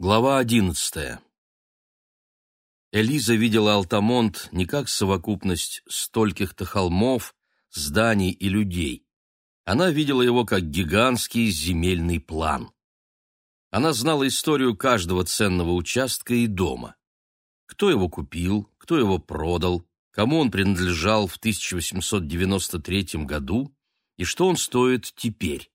Глава одиннадцатая. Элиза видела Алтамонт не как совокупность стольких-то холмов, зданий и людей. Она видела его как гигантский земельный план. Она знала историю каждого ценного участка и дома. Кто его купил, кто его продал, кому он принадлежал в 1893 году и что он стоит теперь.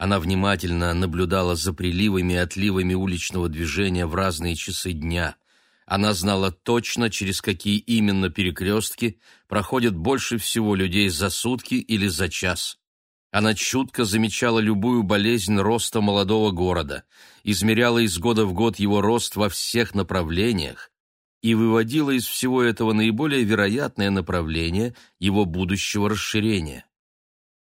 Она внимательно наблюдала за приливами и отливами уличного движения в разные часы дня. Она знала точно, через какие именно перекрестки проходит больше всего людей за сутки или за час. Она чутко замечала любую болезнь роста молодого города, измеряла из года в год его рост во всех направлениях и выводила из всего этого наиболее вероятное направление его будущего расширения.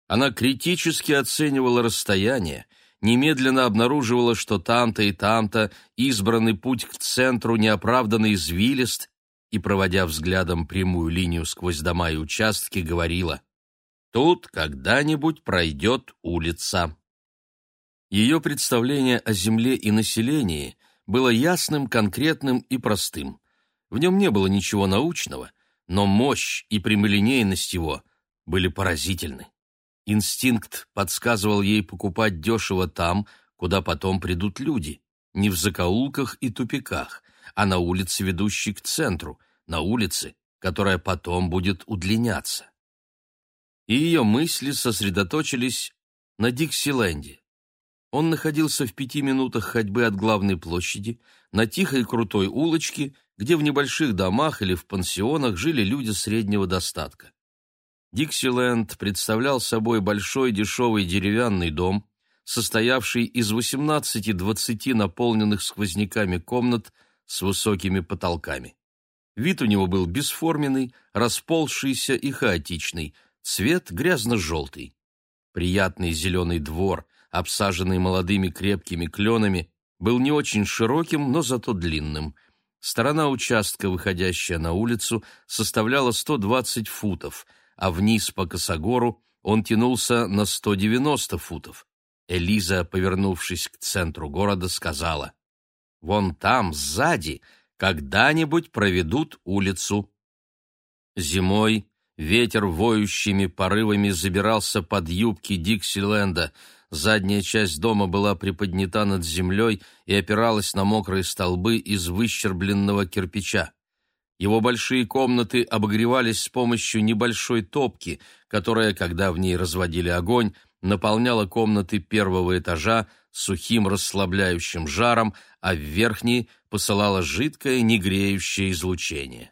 Она критически оценивала расстояние, немедленно обнаруживала, что там-то и там-то избранный путь к центру неоправданно извилист, и, проводя взглядом прямую линию сквозь дома и участки, говорила «Тут когда-нибудь пройдет улица». Ее представление о земле и населении было ясным, конкретным и простым. В нем не было ничего научного, но мощь и прямолинейность его были поразительны. Инстинкт подсказывал ей покупать дешево там, куда потом придут люди, не в закоулках и тупиках, а на улице, ведущей к центру, на улице, которая потом будет удлиняться. И ее мысли сосредоточились на Диксиленде. Он находился в пяти минутах ходьбы от главной площади, на тихой крутой улочке, где в небольших домах или в пансионах жили люди среднего достатка. Диксиленд представлял собой большой дешевый деревянный дом, состоявший из 18-20 наполненных сквозняками комнат с высокими потолками. Вид у него был бесформенный, расползшийся и хаотичный, цвет грязно-желтый. Приятный зеленый двор, обсаженный молодыми крепкими кленами, был не очень широким, но зато длинным. Сторона участка, выходящая на улицу, составляла 120 футов — а вниз по косогору он тянулся на 190 футов. Элиза, повернувшись к центру города, сказала, «Вон там, сзади, когда-нибудь проведут улицу». Зимой ветер воющими порывами забирался под юбки Диксиленда, задняя часть дома была приподнята над землей и опиралась на мокрые столбы из выщербленного кирпича. Его большие комнаты обогревались с помощью небольшой топки, которая, когда в ней разводили огонь, наполняла комнаты первого этажа сухим расслабляющим жаром, а в верхние посылала жидкое негреющее излучение.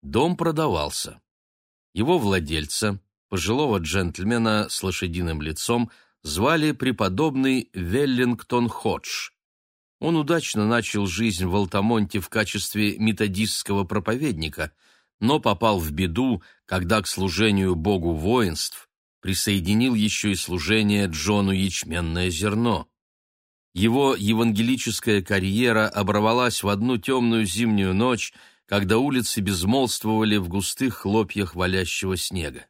Дом продавался. Его владельца, пожилого джентльмена с лошадиным лицом, звали преподобный Веллингтон Ходж. Он удачно начал жизнь в Алтамонте в качестве методистского проповедника, но попал в беду, когда к служению Богу воинств присоединил еще и служение Джону ячменное зерно. Его евангелическая карьера оборвалась в одну темную зимнюю ночь, когда улицы безмолвствовали в густых хлопьях валящего снега.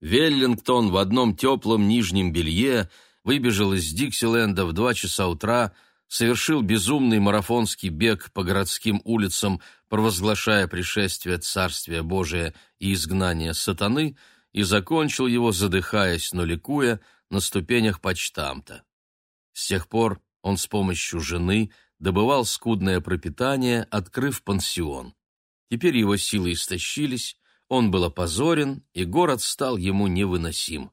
Веллингтон в одном теплом нижнем белье выбежал из Диксиленда в два часа утра, совершил безумный марафонский бег по городским улицам, провозглашая пришествие Царствия Божия и изгнание сатаны, и закончил его, задыхаясь, но ликуя, на ступенях почтамта. С тех пор он с помощью жены добывал скудное пропитание, открыв пансион. Теперь его силы истощились, он был опозорен, и город стал ему невыносим.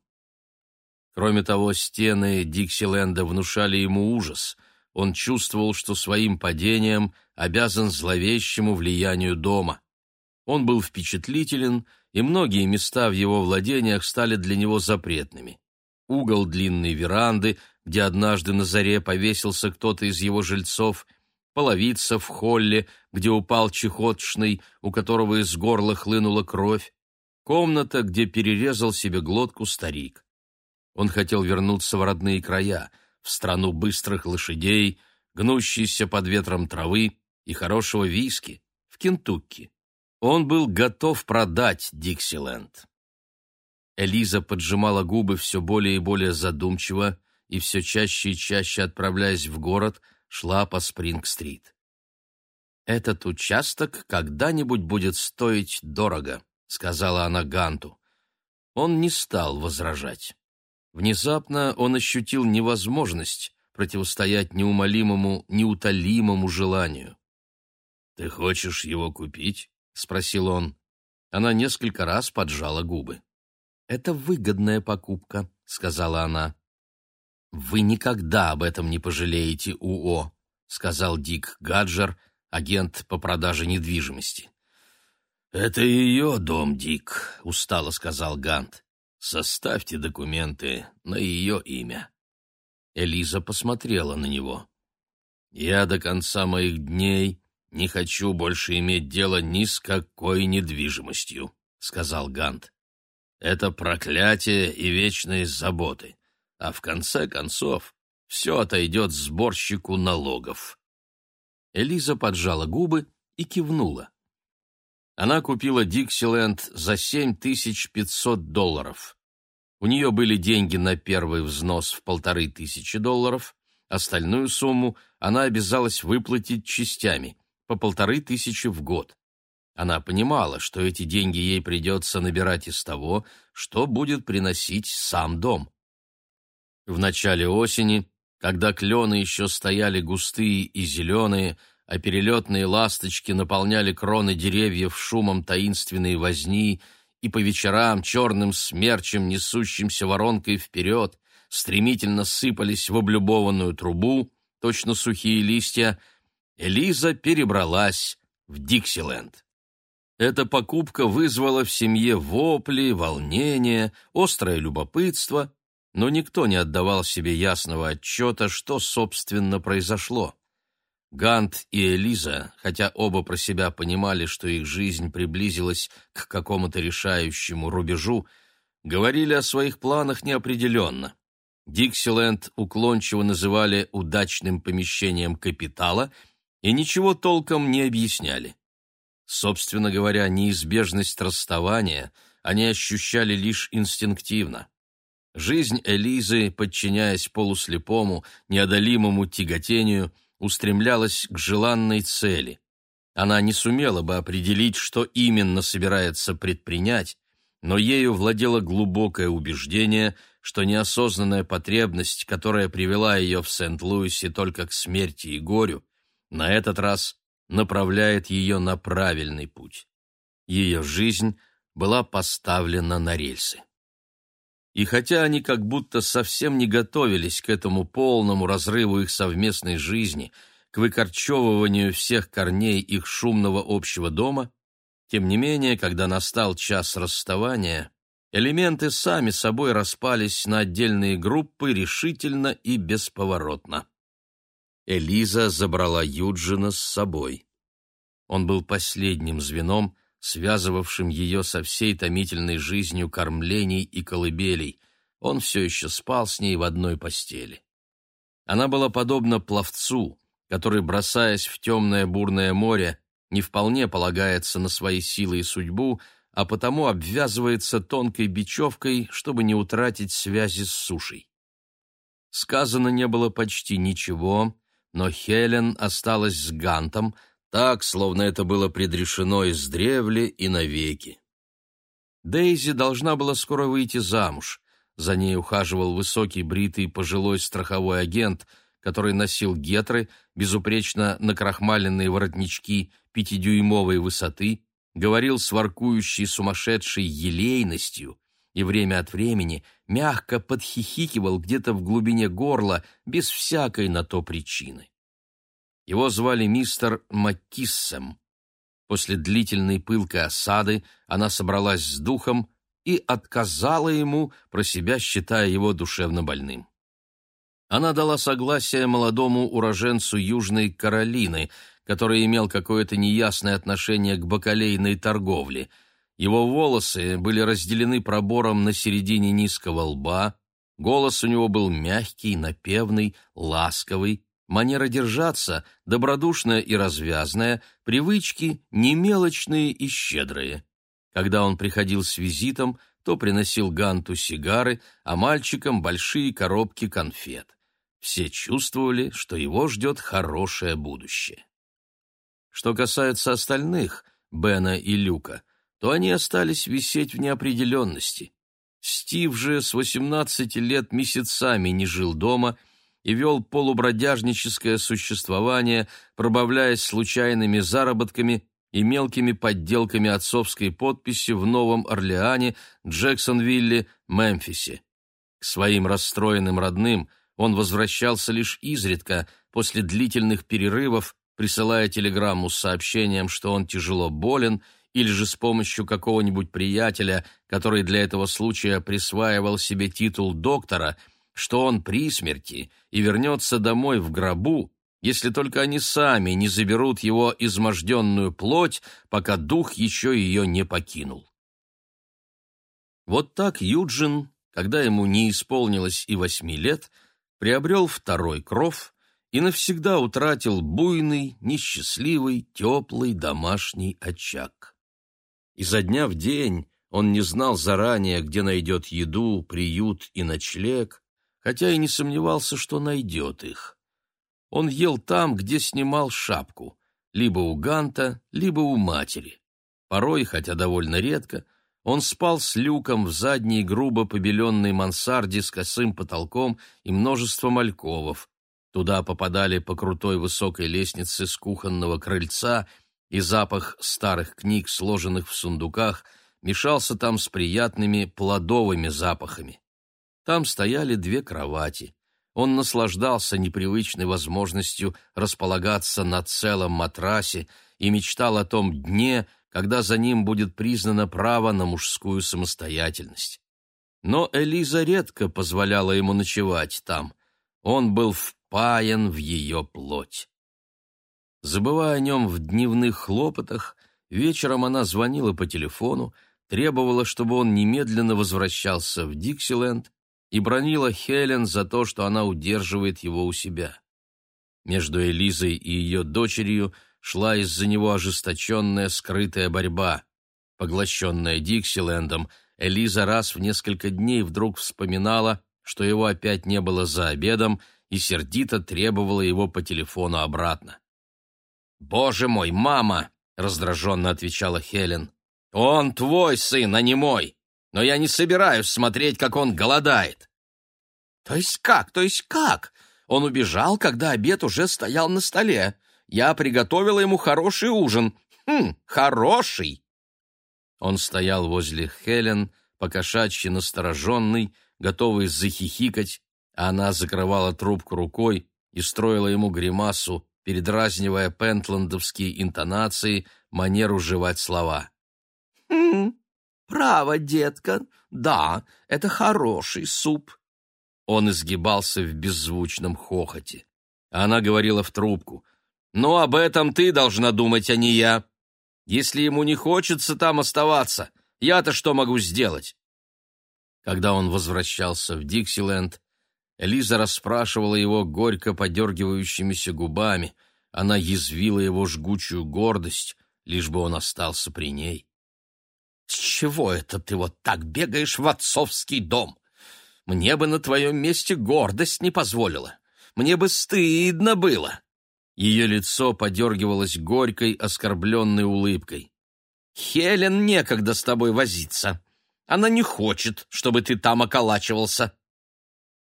Кроме того, стены Диксиленда внушали ему ужас — он чувствовал, что своим падением обязан зловещему влиянию дома. Он был впечатлителен, и многие места в его владениях стали для него запретными. Угол длинной веранды, где однажды на заре повесился кто-то из его жильцов, половица в холле, где упал чехотшный, у которого из горла хлынула кровь, комната, где перерезал себе глотку старик. Он хотел вернуться в родные края — в страну быстрых лошадей, гнущейся под ветром травы и хорошего виски, в Кентукки. Он был готов продать Диксиленд. Элиза поджимала губы все более и более задумчиво и все чаще и чаще отправляясь в город, шла по Спринг-стрит. «Этот участок когда-нибудь будет стоить дорого», — сказала она Ганту. Он не стал возражать. Внезапно он ощутил невозможность противостоять неумолимому, неутолимому желанию. «Ты хочешь его купить?» — спросил он. Она несколько раз поджала губы. «Это выгодная покупка», — сказала она. «Вы никогда об этом не пожалеете, УО», — сказал Дик Гаджер, агент по продаже недвижимости. «Это ее дом, Дик», — устало сказал Гант. «Составьте документы на ее имя». Элиза посмотрела на него. «Я до конца моих дней не хочу больше иметь дело ни с какой недвижимостью», — сказал Гант. «Это проклятие и вечные заботы а в конце концов все отойдет сборщику налогов. Элиза поджала губы и кивнула. Она купила Диксиленд за 7500 долларов. У нее были деньги на первый взнос в полторы тысячи долларов, остальную сумму она обязалась выплатить частями, по полторы тысячи в год. Она понимала, что эти деньги ей придется набирать из того, что будет приносить сам дом. В начале осени, когда клены еще стояли густые и зеленые, а перелетные ласточки наполняли кроны деревьев шумом таинственной возни, и по вечерам черным смерчем, несущимся воронкой вперед, стремительно сыпались в облюбованную трубу, точно сухие листья, Элиза перебралась в Диксиленд. Эта покупка вызвала в семье вопли, волнение, острое любопытство но никто не отдавал себе ясного отчета, что, собственно, произошло. Гант и Элиза, хотя оба про себя понимали, что их жизнь приблизилась к какому-то решающему рубежу, говорили о своих планах неопределенно. Диксиленд уклончиво называли удачным помещением капитала и ничего толком не объясняли. Собственно говоря, неизбежность расставания они ощущали лишь инстинктивно. Жизнь Элизы, подчиняясь полуслепому, неодолимому тяготению, устремлялась к желанной цели. Она не сумела бы определить, что именно собирается предпринять, но ею владело глубокое убеждение, что неосознанная потребность, которая привела ее в Сент-Луисе только к смерти и горю, на этот раз направляет ее на правильный путь. Ее жизнь была поставлена на рельсы. И хотя они как будто совсем не готовились к этому полному разрыву их совместной жизни, к выкорчевыванию всех корней их шумного общего дома, тем не менее, когда настал час расставания, элементы сами собой распались на отдельные группы решительно и бесповоротно. Элиза забрала Юджина с собой. Он был последним звеном, связывавшим ее со всей томительной жизнью кормлений и колыбелей. Он все еще спал с ней в одной постели. Она была подобна пловцу, который, бросаясь в темное бурное море, не вполне полагается на свои силы и судьбу, а потому обвязывается тонкой бечевкой, чтобы не утратить связи с сушей. Сказано не было почти ничего, но Хелен осталась с Гантом, так, словно это было предрешено издревле и навеки. Дейзи должна была скоро выйти замуж. За ней ухаживал высокий бритый пожилой страховой агент, который носил гетры, безупречно накрахмаленные воротнички пятидюймовой высоты, говорил с воркующей сумасшедшей елейностью и время от времени мягко подхихикивал где-то в глубине горла без всякой на то причины. Его звали мистер Маккиссем. После длительной пылкой осады она собралась с духом и отказала ему, про себя считая его душевно больным. Она дала согласие молодому уроженцу Южной Каролины, который имел какое-то неясное отношение к бакалейной торговле. Его волосы были разделены пробором на середине низкого лба, голос у него был мягкий, напевный, ласковый, манера держаться добродушная и развязная, привычки немелочные и щедрые. Когда он приходил с визитом, то приносил Ганту сигары, а мальчикам большие коробки конфет. все чувствовали, что его ждет хорошее будущее. Что касается остальных, Бена и Люка, то они остались висеть в неопределенности. Стив же с 18 лет месяцами не жил дома и вел полубродяжническое существование, пробавляясь случайными заработками и мелкими подделками отцовской подписи в Новом Орлеане, Джексонвилле, Мемфисе. К своим расстроенным родным он возвращался лишь изредка, после длительных перерывов, присылая телеграмму с сообщением, что он тяжело болен, или же с помощью какого-нибудь приятеля, который для этого случая присваивал себе титул доктора, что он при смерти и вернется домой в гробу, если только они сами не заберут его изможденную плоть, пока дух еще ее не покинул. Вот так Юджин, когда ему не исполнилось и восьми лет, приобрел второй кров и навсегда утратил буйный, несчастливый, теплый домашний очаг. Изо дня в день он не знал заранее, где найдет еду, приют и ночлег, хотя и не сомневался, что найдет их. Он ел там, где снимал шапку, либо у Ганта, либо у матери. Порой, хотя довольно редко, он спал с люком в задней грубо побеленной мансарде с косым потолком и множеством альковов. Туда попадали по крутой высокой лестнице с кухонного крыльца, и запах старых книг, сложенных в сундуках, мешался там с приятными плодовыми запахами. Там стояли две кровати. Он наслаждался непривычной возможностью располагаться на целом матрасе и мечтал о том дне, когда за ним будет признано право на мужскую самостоятельность. Но Элиза редко позволяла ему ночевать там. Он был впаян в ее плоть. Забывая о нем в дневных хлопотах, вечером она звонила по телефону, требовала, чтобы он немедленно возвращался в Диксиленд и бронила Хелен за то, что она удерживает его у себя. Между Элизой и ее дочерью шла из-за него ожесточенная скрытая борьба. Поглощенная Диксилендом, Элиза раз в несколько дней вдруг вспоминала, что его опять не было за обедом, и сердито требовала его по телефону обратно. «Боже мой, мама!» — раздраженно отвечала Хелен. «Он твой сын, а не мой! Но я не собираюсь смотреть, как он голодает!» «То есть как? То есть как? Он убежал, когда обед уже стоял на столе. Я приготовила ему хороший ужин. Хм, хороший!» Он стоял возле Хелен, покошачьи настороженный, готовый захихикать, а она закрывала трубку рукой и строила ему гримасу, передразнивая пентландовские интонации, манеру жевать слова. «Хм, право, детка, да, это хороший суп». Он изгибался в беззвучном хохоте. Она говорила в трубку. «Ну, об этом ты должна думать, а не я. Если ему не хочется там оставаться, я-то что могу сделать?» Когда он возвращался в Диксиленд, Элиза расспрашивала его горько подергивающимися губами. Она язвила его жгучую гордость, лишь бы он остался при ней. «С чего это ты вот так бегаешь в отцовский дом? Мне бы на твоем месте гордость не позволила. Мне бы стыдно было». Ее лицо подергивалось горькой, оскорбленной улыбкой. «Хелен некогда с тобой возиться. Она не хочет, чтобы ты там околачивался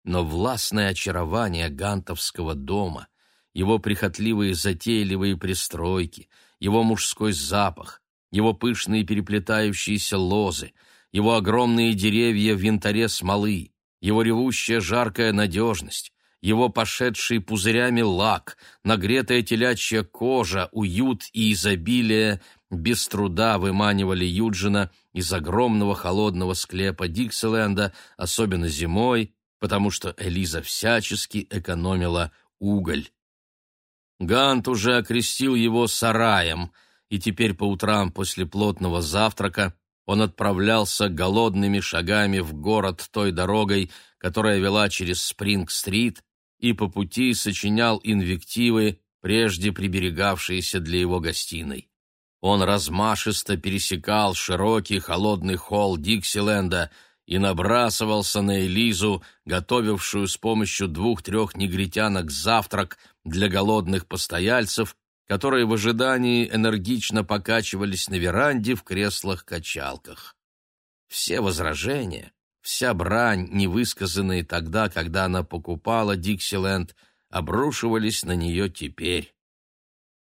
но властное очарование гантовского дома, его прихотливые затейливые пристройки, его мужской запах, его пышные переплетающиеся лозы, его огромные деревья в янтаре смолы, его ревущая жаркая надежность, его пошедший пузырями лак, нагретая телячья кожа, уют и изобилие без труда выманивали Юджина из огромного холодного склепа Диксиленда, особенно зимой, потому что Элиза всячески экономила уголь. Гант уже окрестил его сараем, и теперь по утрам после плотного завтрака он отправлялся голодными шагами в город той дорогой, которая вела через Спринг-стрит, и по пути сочинял инвективы, прежде приберегавшиеся для его гостиной. Он размашисто пересекал широкий холодный холл Диксиленда и набрасывался на Элизу, готовившую с помощью двух-трех негритянок завтрак для голодных постояльцев, которые в ожидании энергично покачивались на веранде в креслах-качалках. Все возражения, вся брань, невысказанные тогда, когда она покупала Диксиленд, обрушивались на нее теперь.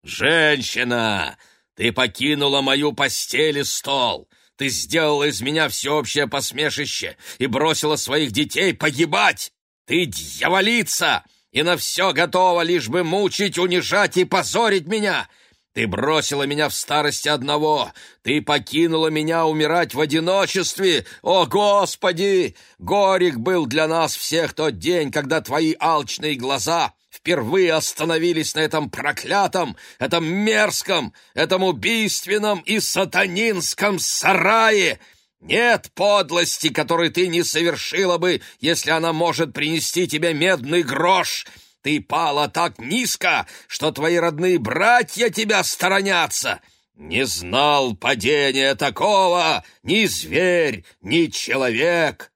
«Женщина, ты покинула мою постель и стол! Ты сделала из меня всеобщее посмешище и бросила своих детей погибать! Ты дьяволица!» И на все готова, лишь бы мучить, унижать и позорить меня. Ты бросила меня в старости одного, ты покинула меня умирать в одиночестве. О, Господи! Горек был для нас всех тот день, когда твои алчные глаза впервые остановились на этом проклятом, этом мерзком, этом убийственном и сатанинском сарае, нет подлости, которой ты не совершила бы, если она может принести тебе медный грош. Ты пала так низко, что твои родные братья тебя сторонятся. Не знал падения такого ни зверь, ни человек.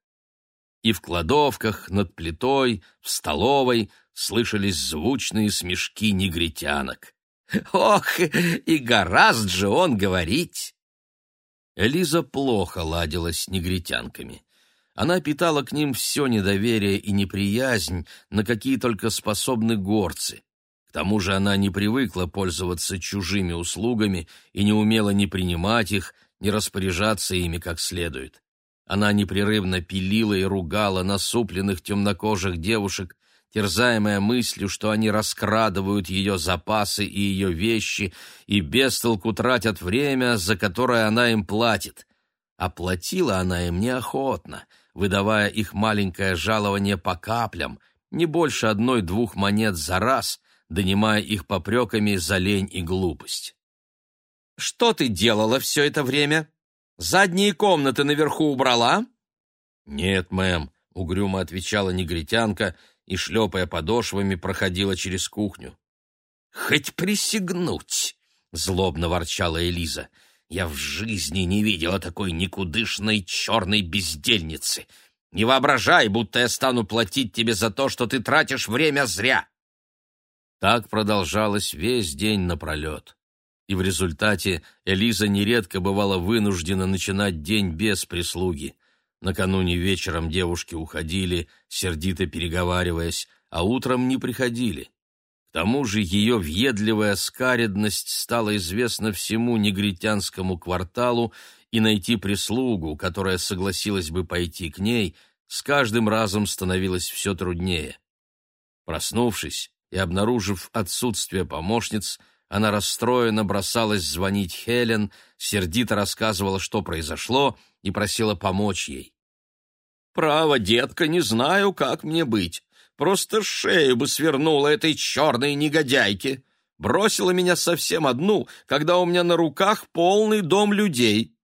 И в кладовках, над плитой, в столовой слышались звучные смешки негритянок. Ох, и гораздо же он говорить! Элиза плохо ладила с негритянками. Она питала к ним все недоверие и неприязнь, на какие только способны горцы. К тому же она не привыкла пользоваться чужими услугами и не умела ни принимать их, ни распоряжаться ими как следует. Она непрерывно пилила и ругала насупленных темнокожих девушек, терзаемая мыслью, что они раскрадывают ее запасы и ее вещи и без толку тратят время, за которое она им платит. А платила она им неохотно, выдавая их маленькое жалование по каплям, не больше одной-двух монет за раз, донимая их попреками за лень и глупость. «Что ты делала все это время? Задние комнаты наверху убрала?» «Нет, мэм», — угрюмо отвечала негритянка, — и, шлепая подошвами, проходила через кухню. «Хоть присягнуть!» — злобно ворчала Элиза. «Я в жизни не видела такой никудышной черной бездельницы. Не воображай, будто я стану платить тебе за то, что ты тратишь время зря!» Так продолжалось весь день напролет. И в результате Элиза нередко бывала вынуждена начинать день без прислуги. Накануне вечером девушки уходили, сердито переговариваясь, а утром не приходили. К тому же ее въедливая скаредность стала известна всему негритянскому кварталу, и найти прислугу, которая согласилась бы пойти к ней, с каждым разом становилось все труднее. Проснувшись и обнаружив отсутствие помощниц, она расстроенно бросалась звонить Хелен, сердито рассказывала, что произошло, и просила помочь ей. Право, детка, не знаю, как мне быть. Просто шею бы свернула этой черной негодяйке. Бросила меня совсем одну, когда у меня на руках полный дом людей.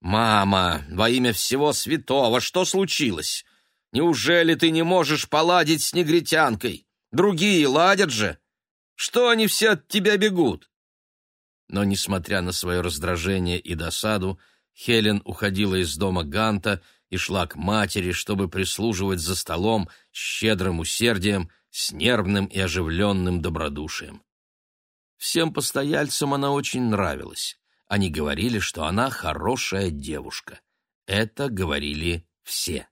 Мама, во имя всего святого, что случилось? Неужели ты не можешь поладить с негритянкой? Другие ладят же. Что они все от тебя бегут? Но, несмотря на свое раздражение и досаду, Хелен уходила из дома Ганта и шла к матери, чтобы прислуживать за столом с щедрым усердием, с нервным и оживленным добродушием. Всем постояльцам она очень нравилась. Они говорили, что она хорошая девушка. Это говорили все.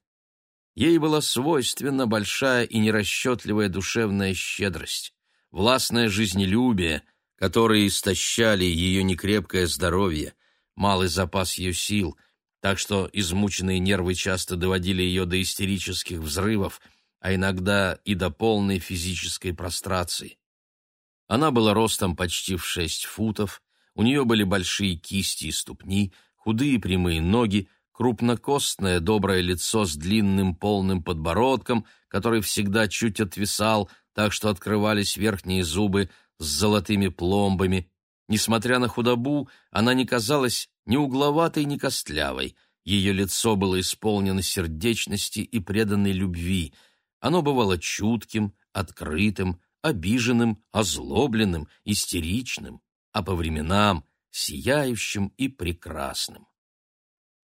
Ей была свойственна большая и нерасчетливая душевная щедрость, властное жизнелюбие, которые истощали ее некрепкое здоровье, малый запас ее сил — так что измученные нервы часто доводили ее до истерических взрывов, а иногда и до полной физической прострации. Она была ростом почти в шесть футов, у нее были большие кисти и ступни, худые прямые ноги, крупнокостное доброе лицо с длинным полным подбородком, который всегда чуть отвисал, так что открывались верхние зубы с золотыми пломбами. Несмотря на худобу, она не казалась ни угловатой, ни костлявой. Ее лицо было исполнено сердечности и преданной любви. Оно бывало чутким, открытым, обиженным, озлобленным, истеричным, а по временам сияющим и прекрасным.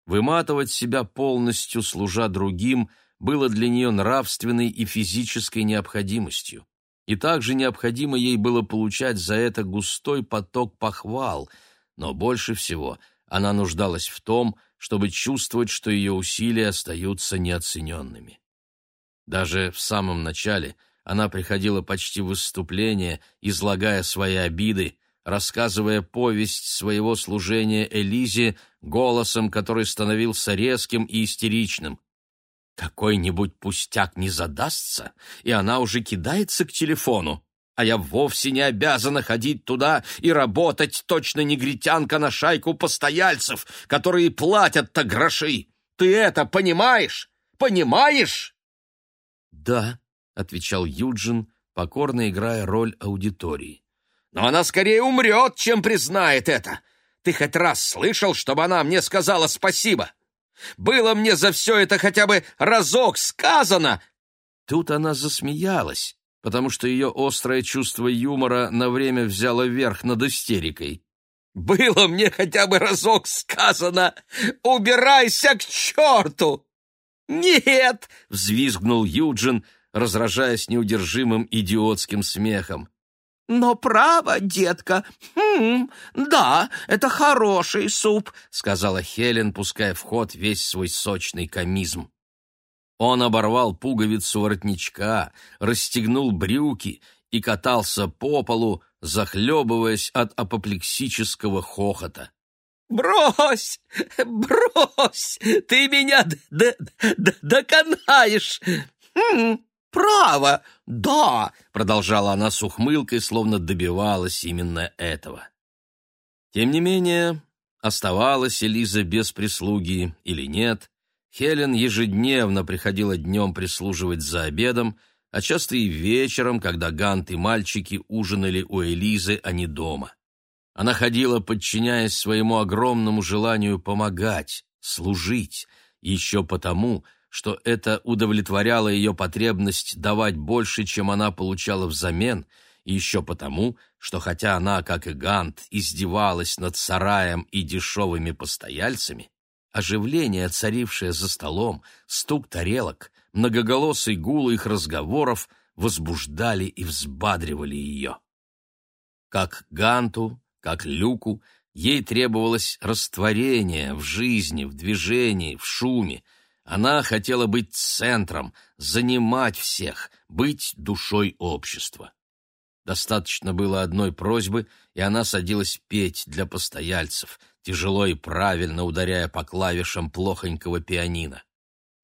Выматывать себя полностью, служа другим, было для нее нравственной и физической необходимостью. И также необходимо ей было получать за это густой поток похвал, но больше всего она нуждалась в том, чтобы чувствовать, что ее усилия остаются неоцененными. Даже в самом начале она приходила почти в выступление, излагая свои обиды, рассказывая повесть своего служения Элизе голосом, который становился резким и истеричным. Какой-нибудь пустяк не задастся, и она уже кидается к телефону. А я вовсе не обязана ходить туда и работать точно негритянка на шайку постояльцев, которые платят-то гроши. Ты это понимаешь? Понимаешь? Да, отвечал Юджин, покорно играя роль аудитории. Но она скорее умрет, чем признает это. Ты хоть раз слышал, чтобы она мне сказала спасибо? Было мне за все это хотя бы разок сказано!» Тут она засмеялась, потому что ее острое чувство юмора на время взяло верх над истерикой. «Было мне хотя бы разок сказано! Убирайся к черту!» «Нет!» — взвизгнул Юджин, разражаясь неудержимым идиотским смехом. «Но право, детка, хм, да, это хороший суп», — сказала Хелен, пуская в ход весь свой сочный комизм. Он оборвал пуговицу воротничка, расстегнул брюки и катался по полу, захлебываясь от апоплексического хохота. «Брось! Брось! Ты меня доконаешь! Хм, «Право! Да!» — продолжала она с ухмылкой, словно добивалась именно этого. Тем не менее, оставалась Элиза без прислуги или нет, Хелен ежедневно приходила днем прислуживать за обедом, а часто и вечером, когда Гант и мальчики ужинали у Элизы, а не дома. Она ходила, подчиняясь своему огромному желанию помогать, служить, еще потому, что это удовлетворяло ее потребность давать больше, чем она получала взамен, еще потому, что хотя она, как и Гант, издевалась над сараем и дешевыми постояльцами, оживление, царившее за столом, стук тарелок, многоголосый гул их разговоров возбуждали и взбадривали ее. Как Ганту, как Люку, ей требовалось растворение в жизни, в движении, в шуме, она хотела быть центром, занимать всех, быть душой общества. Достаточно было одной просьбы, и она садилась петь для постояльцев, тяжело и правильно ударяя по клавишам плохонького пианино.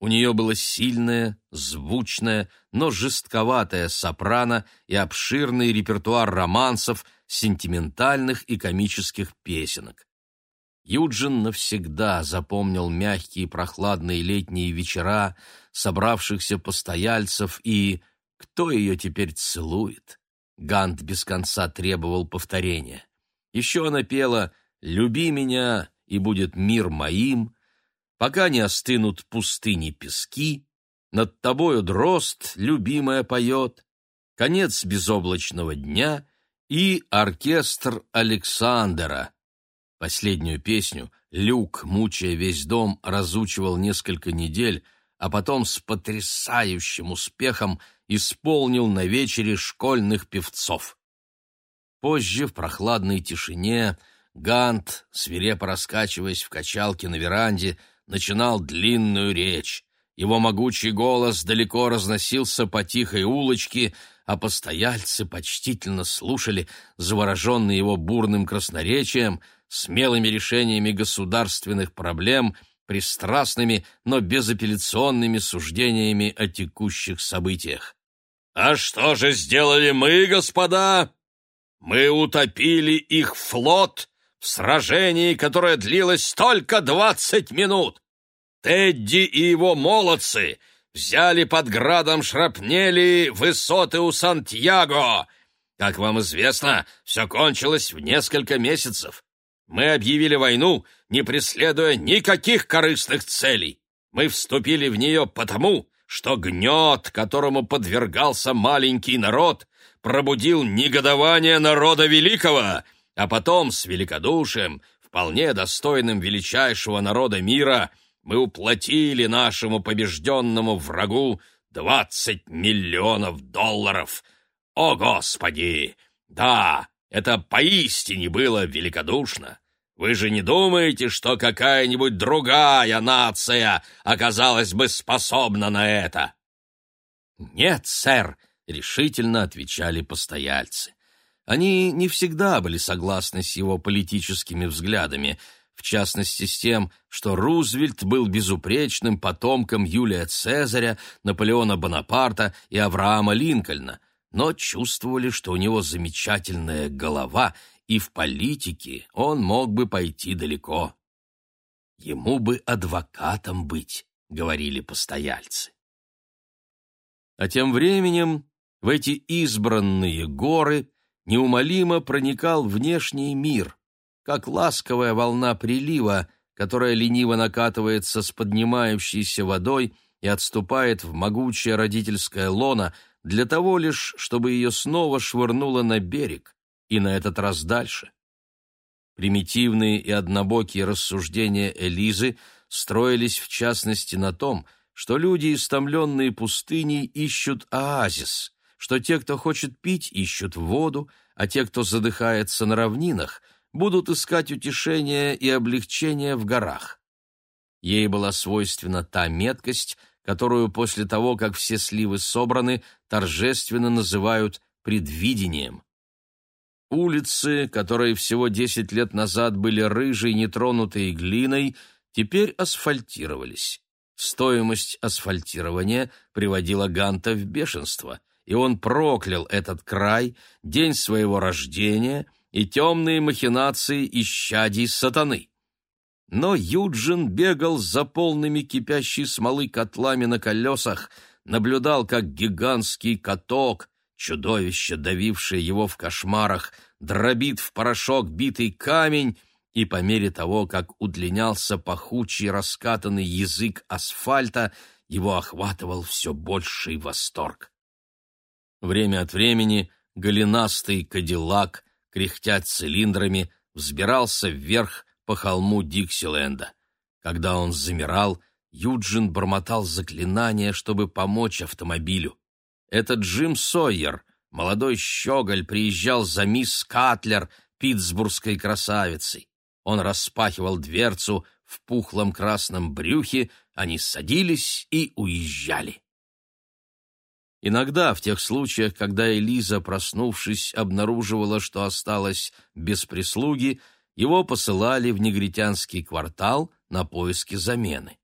У нее было сильное, звучное, но жестковатое сопрано и обширный репертуар романсов, сентиментальных и комических песенок. Юджин навсегда запомнил мягкие прохладные летние вечера, собравшихся постояльцев и «Кто ее теперь целует?» Гант без конца требовал повторения. Еще она пела «Люби меня, и будет мир моим», «Пока не остынут пустыни пески», «Над тобою дрозд, любимая, поет», «Конец безоблачного дня» и «Оркестр Александра», Последнюю песню Люк, мучая весь дом, разучивал несколько недель, а потом с потрясающим успехом исполнил на вечере школьных певцов. Позже, в прохладной тишине, Гант, свирепо раскачиваясь в качалке на веранде, начинал длинную речь. Его могучий голос далеко разносился по тихой улочке, а постояльцы почтительно слушали, завороженные его бурным красноречием — смелыми решениями государственных проблем, пристрастными, но безапелляционными суждениями о текущих событиях. «А что же сделали мы, господа? Мы утопили их флот в сражении, которое длилось только двадцать минут. Тедди и его молодцы взяли под градом шрапнели высоты у Сантьяго. Как вам известно, все кончилось в несколько месяцев. Мы объявили войну, не преследуя никаких корыстных целей. Мы вступили в нее потому, что гнет, которому подвергался маленький народ, пробудил негодование народа великого, а потом с великодушием, вполне достойным величайшего народа мира, мы уплатили нашему побежденному врагу двадцать миллионов долларов. О, Господи! Да, это поистине было великодушно. Вы же не думаете, что какая-нибудь другая нация оказалась бы способна на это? Нет, сэр, решительно отвечали постояльцы. Они не всегда были согласны с его политическими взглядами, в частности с тем, что Рузвельт был безупречным потомком Юлия Цезаря, Наполеона Бонапарта и Авраама Линкольна, но чувствовали, что у него замечательная голова, и в политике он мог бы пойти далеко. «Ему бы адвокатом быть», — говорили постояльцы. А тем временем в эти избранные горы неумолимо проникал внешний мир, как ласковая волна прилива, которая лениво накатывается с поднимающейся водой и отступает в могучее родительское лоно для того лишь, чтобы ее снова швырнуло на берег, и на этот раз дальше. Примитивные и однобокие рассуждения Элизы строились в частности на том, что люди, истомленные пустыней, ищут оазис, что те, кто хочет пить, ищут воду, а те, кто задыхается на равнинах, будут искать утешения и облегчения в горах. Ей была свойственна та меткость, которую после того, как все сливы собраны, торжественно называют предвидением. Улицы, которые всего десять лет назад были рыжей, нетронутой глиной, теперь асфальтировались. Стоимость асфальтирования приводила Ганта в бешенство и он проклял этот край, день своего рождения и темные махинации исчадий сатаны. Но Юджин бегал за полными кипящей смолы котлами на колесах, наблюдал, как гигантский каток, чудовище, давившее его в кошмарах, дробит в порошок битый камень, и по мере того, как удлинялся пахучий раскатанный язык асфальта, его охватывал все больший восторг. Время от времени голенастый кадиллак, кряхтя цилиндрами, взбирался вверх по холму Диксиленда. Когда он замирал, Юджин бормотал заклинания, чтобы помочь автомобилю. Этот Джим Сойер, молодой щеголь, приезжал за мисс Катлер, питтсбургской красавицей. Он распахивал дверцу в пухлом красном брюхе, они садились и уезжали. Иногда, в тех случаях, когда Элиза, проснувшись, обнаруживала, что осталась без прислуги, его посылали в негритянский квартал на поиски замены.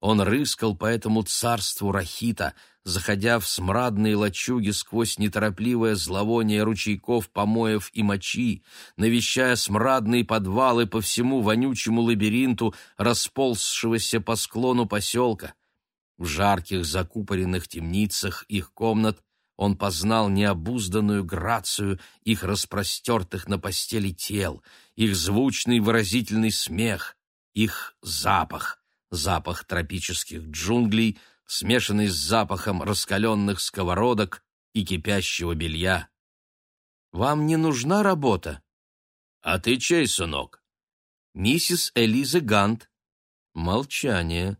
Он рыскал по этому царству Рахита, заходя в смрадные лачуги сквозь неторопливое зловоние ручейков, помоев и мочи, навещая смрадные подвалы по всему вонючему лабиринту, расползшегося по склону поселка. В жарких закупоренных темницах их комнат он познал необузданную грацию их распростертых на постели тел, их звучный выразительный смех, их запах, запах тропических джунглей, смешанный с запахом раскаленных сковородок и кипящего белья. «Вам не нужна работа?» «А ты чей, сынок?» «Миссис Элиза Гант». Молчание,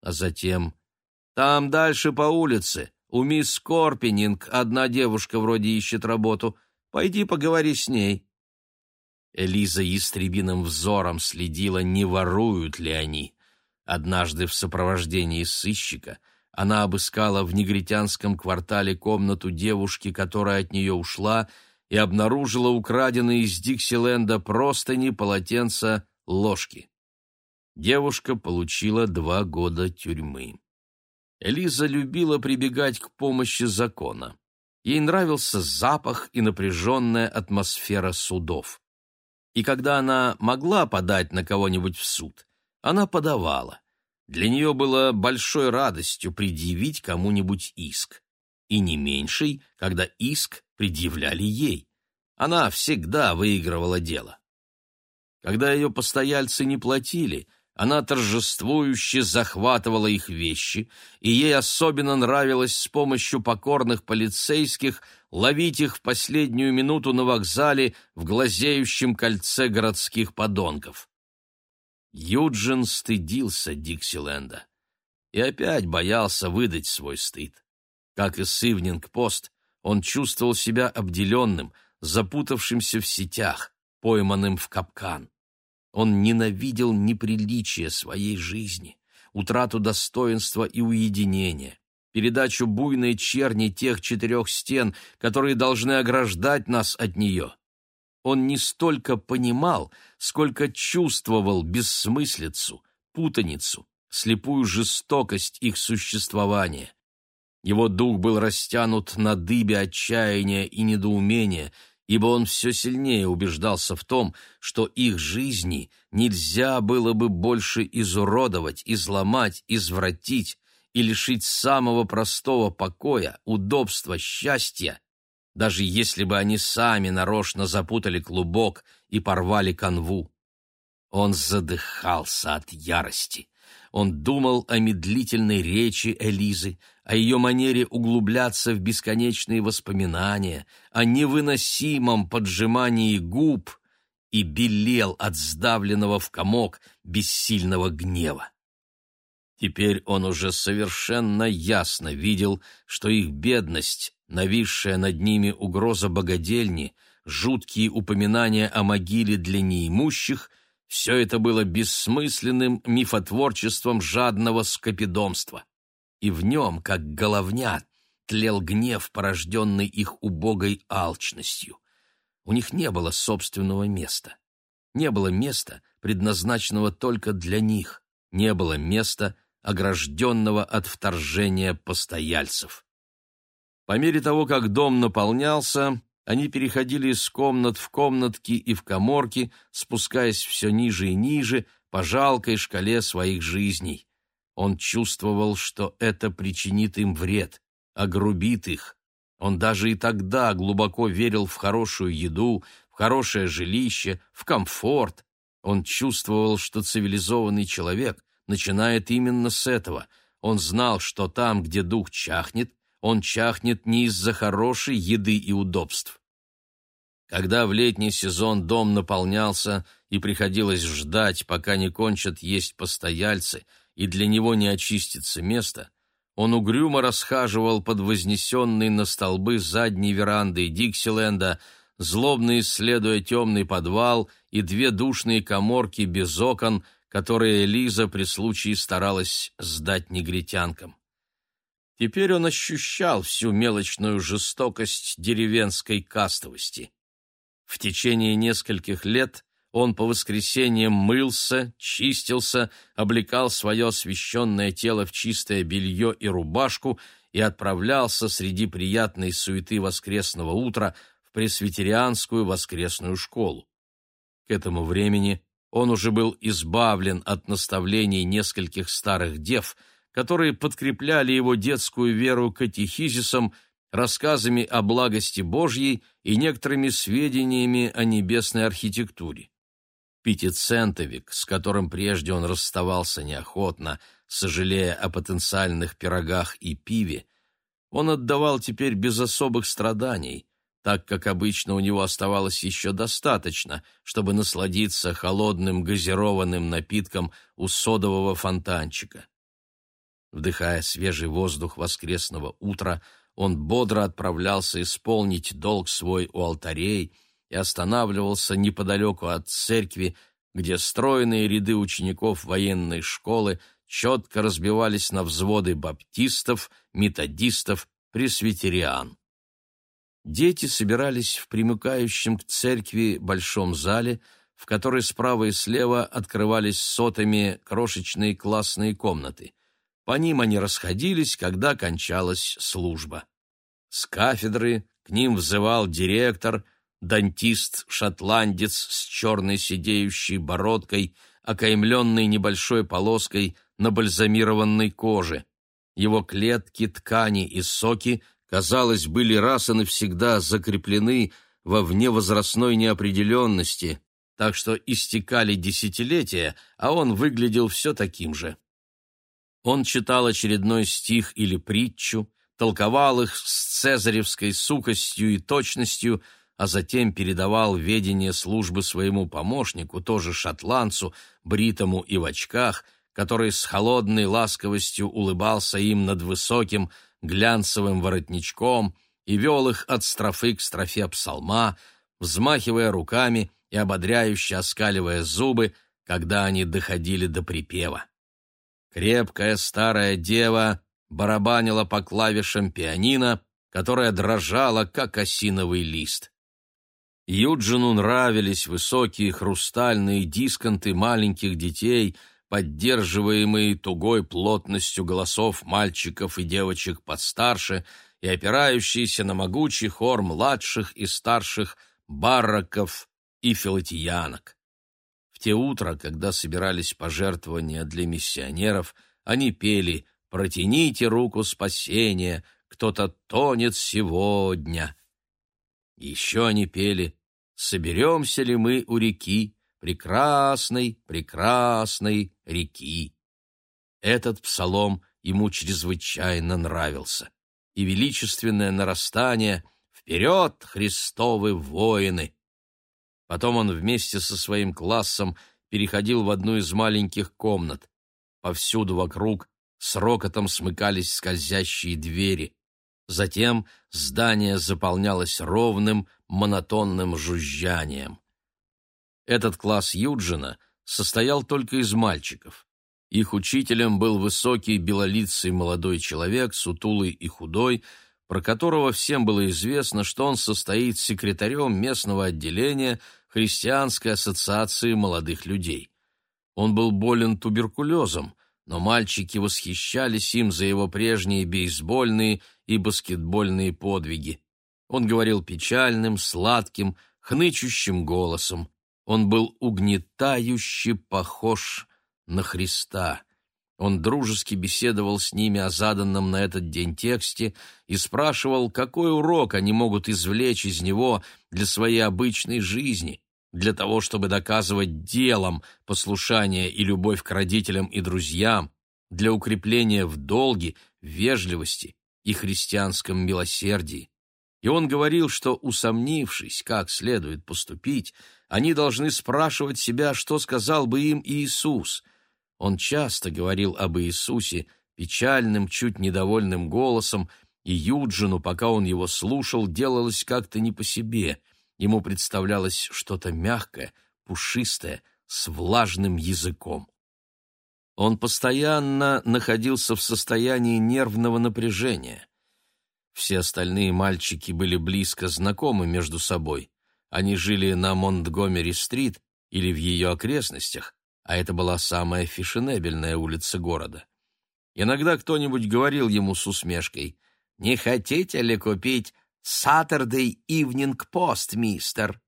а затем там дальше по улице, у мисс Корпининг, одна девушка вроде ищет работу. Пойди поговори с ней». Элиза ястребиным взором следила, не воруют ли они. Однажды в сопровождении сыщика она обыскала в негритянском квартале комнату девушки, которая от нее ушла, и обнаружила украденные из Диксиленда простыни, полотенца, ложки. Девушка получила два года тюрьмы. Элиза любила прибегать к помощи закона. Ей нравился запах и напряженная атмосфера судов. И когда она могла подать на кого-нибудь в суд, она подавала. Для нее было большой радостью предъявить кому-нибудь иск. И не меньшей, когда иск предъявляли ей. Она всегда выигрывала дело. Когда ее постояльцы не платили – она торжествующе захватывала их вещи, и ей особенно нравилось с помощью покорных полицейских ловить их в последнюю минуту на вокзале в глазеющем кольце городских подонков. Юджин стыдился Диксиленда и опять боялся выдать свой стыд. Как и Сивнинг-Пост, он чувствовал себя обделенным, запутавшимся в сетях, пойманным в капкан. Он ненавидел неприличие своей жизни, утрату достоинства и уединения, передачу буйной черни тех четырех стен, которые должны ограждать нас от нее. Он не столько понимал, сколько чувствовал бессмыслицу, путаницу, слепую жестокость их существования. Его дух был растянут на дыбе отчаяния и недоумения, ибо он все сильнее убеждался в том, что их жизни нельзя было бы больше изуродовать, изломать, извратить и лишить самого простого покоя, удобства, счастья, даже если бы они сами нарочно запутали клубок и порвали канву. Он задыхался от ярости. Он думал о медлительной речи Элизы, о ее манере углубляться в бесконечные воспоминания, о невыносимом поджимании губ и белел от сдавленного в комок бессильного гнева. Теперь он уже совершенно ясно видел, что их бедность, нависшая над ними угроза богадельни, жуткие упоминания о могиле для неимущих — все это было бессмысленным мифотворчеством жадного скопидомства и в нем, как головня, тлел гнев, порожденный их убогой алчностью. У них не было собственного места. Не было места, предназначенного только для них. Не было места, огражденного от вторжения постояльцев. По мере того, как дом наполнялся, они переходили из комнат в комнатки и в коморки, спускаясь все ниже и ниже по жалкой шкале своих жизней. Он чувствовал, что это причинит им вред, огрубит их. Он даже и тогда глубоко верил в хорошую еду, в хорошее жилище, в комфорт. Он чувствовал, что цивилизованный человек начинает именно с этого. Он знал, что там, где дух чахнет, он чахнет не из-за хорошей еды и удобств. Когда в летний сезон дом наполнялся и приходилось ждать, пока не кончат есть постояльцы, и для него не очистится место, он угрюмо расхаживал под вознесенной на столбы задней верандой Диксиленда, злобно исследуя темный подвал и две душные коморки без окон, которые Лиза при случае старалась сдать негритянкам. Теперь он ощущал всю мелочную жестокость деревенской кастовости. В течение нескольких лет он по воскресеньям мылся, чистился, облекал свое освященное тело в чистое белье и рубашку и отправлялся среди приятной суеты воскресного утра в пресвитерианскую воскресную школу. К этому времени он уже был избавлен от наставлений нескольких старых дев, которые подкрепляли его детскую веру катехизисом, рассказами о благости Божьей и некоторыми сведениями о небесной архитектуре. Пятицентовик, с которым прежде он расставался неохотно, сожалея о потенциальных пирогах и пиве, он отдавал теперь без особых страданий, так как обычно у него оставалось еще достаточно, чтобы насладиться холодным газированным напитком у содового фонтанчика. Вдыхая свежий воздух воскресного утра, он бодро отправлялся исполнить долг свой у алтарей — и останавливался неподалеку от церкви, где стройные ряды учеников военной школы четко разбивались на взводы баптистов, методистов, пресвитериан. Дети собирались в примыкающем к церкви большом зале, в которой справа и слева открывались сотами крошечные классные комнаты. По ним они расходились, когда кончалась служба. С кафедры к ним взывал директор – дантист-шотландец с черной сидеющей бородкой, окаймленной небольшой полоской на бальзамированной коже. Его клетки, ткани и соки, казалось, были раз и навсегда закреплены во вневозрастной неопределенности, так что истекали десятилетия, а он выглядел все таким же. Он читал очередной стих или притчу, толковал их с цезаревской сухостью и точностью, а затем передавал ведение службы своему помощнику, тоже шотландцу, бритому и в очках, который с холодной ласковостью улыбался им над высоким глянцевым воротничком и вел их от строфы к строфе псалма, взмахивая руками и ободряюще оскаливая зубы, когда они доходили до припева. Крепкая старая дева барабанила по клавишам пианино, которое дрожало, как осиновый лист. Юджину нравились высокие хрустальные дисконты маленьких детей, поддерживаемые тугой плотностью голосов мальчиков и девочек подстарше и опирающиеся на могучий хор младших и старших барраков и филатиянок. В те утра, когда собирались пожертвования для миссионеров, они пели «Протяните руку спасения, кто-то тонет сегодня». Еще они пели «Соберемся ли мы у реки, прекрасной, прекрасной реки?» Этот псалом ему чрезвычайно нравился, и величественное нарастание «Вперед, Христовы воины!» Потом он вместе со своим классом переходил в одну из маленьких комнат. Повсюду вокруг с рокотом смыкались скользящие двери. Затем здание заполнялось ровным, монотонным жужжанием. Этот класс Юджина состоял только из мальчиков. Их учителем был высокий белолицый молодой человек, сутулый и худой, про которого всем было известно, что он состоит секретарем местного отделения Христианской ассоциации молодых людей. Он был болен туберкулезом, но мальчики восхищались им за его прежние бейсбольные и баскетбольные подвиги. Он говорил печальным, сладким, хнычущим голосом. Он был угнетающе похож на Христа. Он дружески беседовал с ними о заданном на этот день тексте и спрашивал, какой урок они могут извлечь из него для своей обычной жизни, для того, чтобы доказывать делом послушание и любовь к родителям и друзьям, для укрепления в долге, вежливости и христианском милосердии. И он говорил, что, усомнившись, как следует поступить, они должны спрашивать себя, что сказал бы им Иисус – он часто говорил об Иисусе печальным, чуть недовольным голосом, и Юджину, пока он его слушал, делалось как-то не по себе. Ему представлялось что-то мягкое, пушистое, с влажным языком. Он постоянно находился в состоянии нервного напряжения. Все остальные мальчики были близко знакомы между собой. Они жили на Монтгомери-стрит или в ее окрестностях, а это была самая фешенебельная улица города. Иногда кто-нибудь говорил ему с усмешкой, «Не хотите ли купить Saturday Evening Post, мистер?»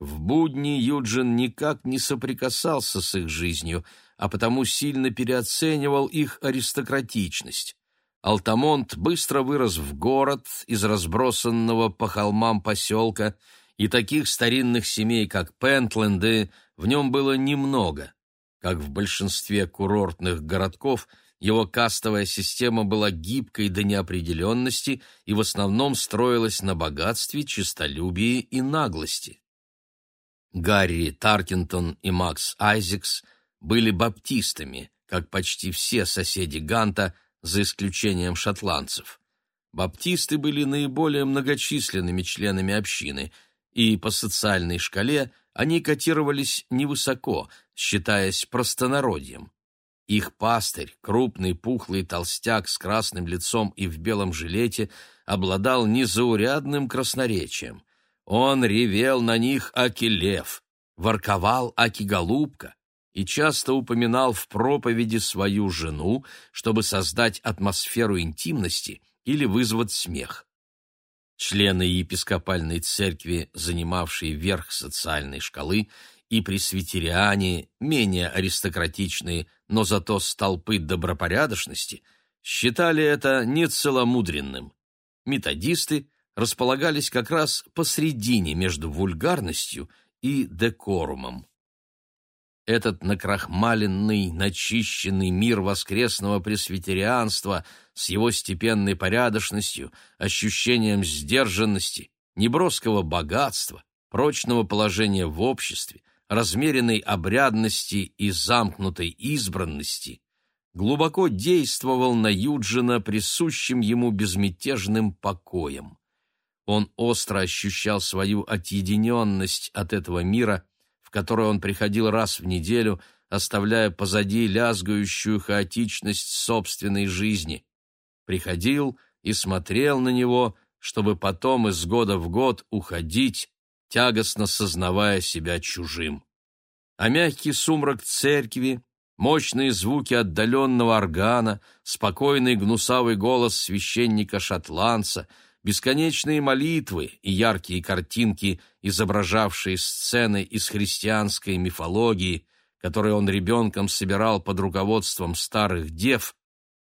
В будни Юджин никак не соприкасался с их жизнью, а потому сильно переоценивал их аристократичность. Алтамонт быстро вырос в город из разбросанного по холмам поселка, и таких старинных семей, как Пентленды, в нем было немного. Как в большинстве курортных городков, его кастовая система была гибкой до неопределенности и в основном строилась на богатстве, честолюбии и наглости. Гарри Таркинтон и Макс Айзекс были баптистами, как почти все соседи Ганта, за исключением шотландцев. Баптисты были наиболее многочисленными членами общины, и по социальной шкале – они котировались невысоко, считаясь простонародьем. Их пастырь, крупный пухлый толстяк с красным лицом и в белом жилете, обладал незаурядным красноречием. Он ревел на них аки лев, ворковал аки голубка и часто упоминал в проповеди свою жену, чтобы создать атмосферу интимности или вызвать смех. Члены епископальной церкви, занимавшие верх социальной шкалы, и пресвитериане, менее аристократичные, но зато столпы добропорядочности, считали это нецеломудренным. Методисты располагались как раз посредине между вульгарностью и декорумом. Этот накрахмаленный, начищенный мир воскресного пресвитерианства с его степенной порядочностью, ощущением сдержанности, неброского богатства, прочного положения в обществе, размеренной обрядности и замкнутой избранности, глубоко действовал на Юджина присущим ему безмятежным покоем. Он остро ощущал свою отъединенность от этого мира, в который он приходил раз в неделю, оставляя позади лязгающую хаотичность собственной жизни. Приходил и смотрел на него, чтобы потом из года в год уходить, тягостно сознавая себя чужим. А мягкий сумрак церкви, мощные звуки отдаленного органа, спокойный гнусавый голос священника-шотландца, бесконечные молитвы и яркие картинки, изображавшие сцены из христианской мифологии, которые он ребенком собирал под руководством старых дев,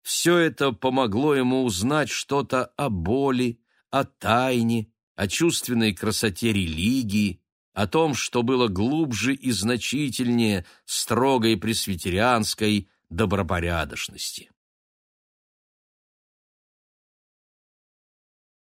все это помогло ему узнать что-то о боли, о тайне, о чувственной красоте религии, о том, что было глубже и значительнее строгой пресвитерианской добропорядочности.